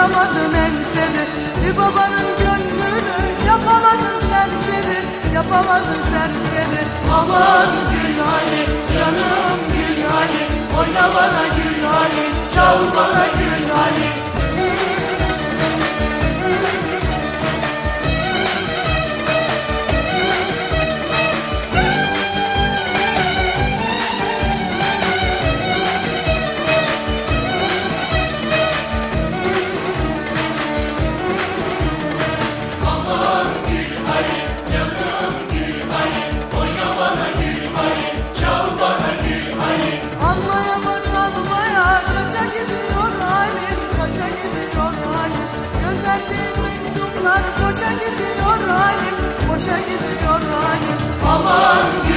Kıramadın enseni Bir e babanın gönlünü Yapamadın serseri Yapamadın serseri Aman Gülhane canım Gülhane Oyna bana Gülhane Çal bana boşa gidiyor halim, boşa gidiyor halim. Aman